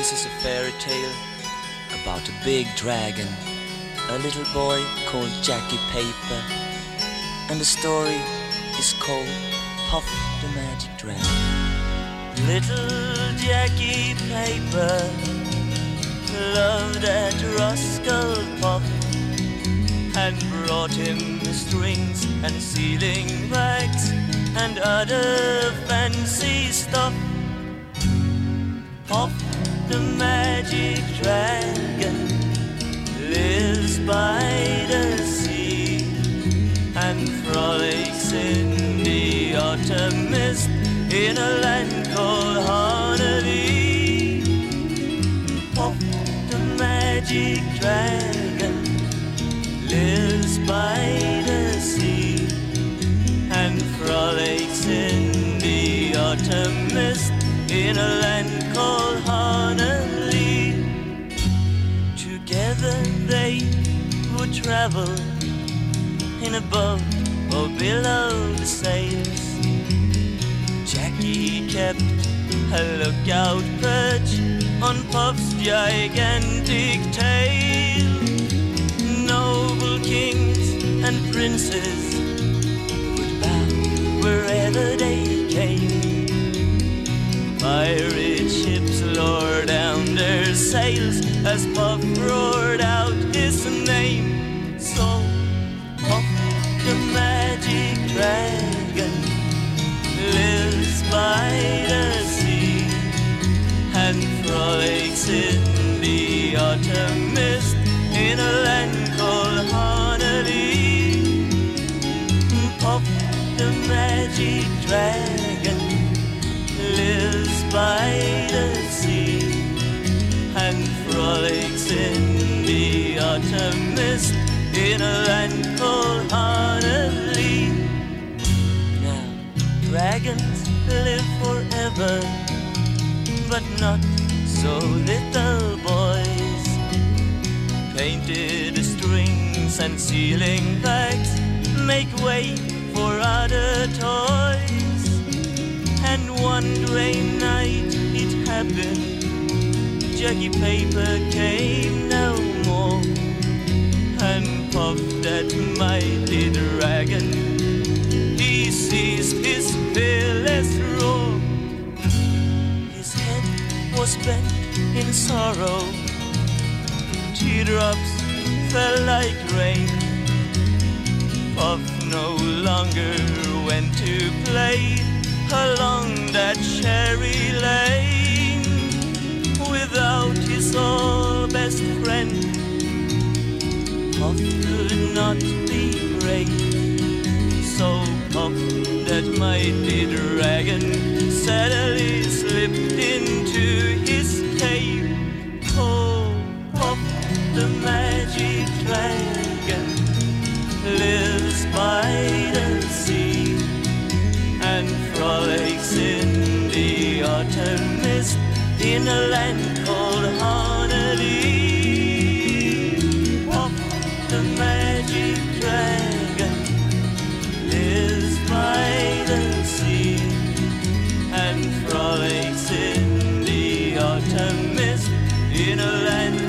This is a fairy tale about a big dragon, a little boy called Jackie Paper, and the story is called Puff the Magic Dragon. Little Jackie Paper loved that rascal Puff and brought him strings and sealing wax and other fancy stuff. Puff the magic dragon lives by the sea and frolics in the autumn mist in a land called Honah Lee. Puff the magic dragon lives by the sea and frolics in the autumn mist in a land called travel in a boat or below the sails. Jackie kept a lookout perch on Puff's gigantic tail. Noble kings and princes would bow wherever they came. Pirate ships lowered down their sails as Puff roared out his name. Magic dragon lives by the sea and frolics in the autumn mist in a land called Honah Lee. Now, dragons live forever, but not so little boys. Painted strings and sealing bags make way for other toys. And one gray night it happened. Jackie Paper came no more and puffed that mighty dragon. He ceased his fearless roar. His head was bent in sorrow. Teardrops fell like rain. Puff no longer went to play along that cherry lane without his all best friend. Puff could not be brave, so Puff, that mighty dragon, sadly slipped into and frolics in the autumn mist in a land called Honah Lee. Walk the magic dragon lives by the sea and frolics in the autumn mist in a land